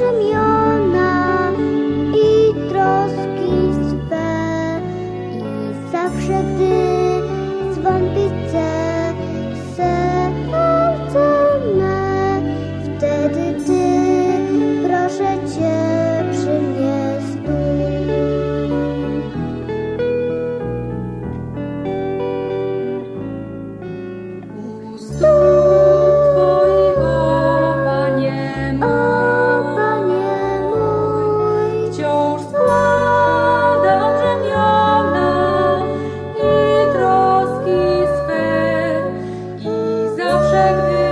سک جی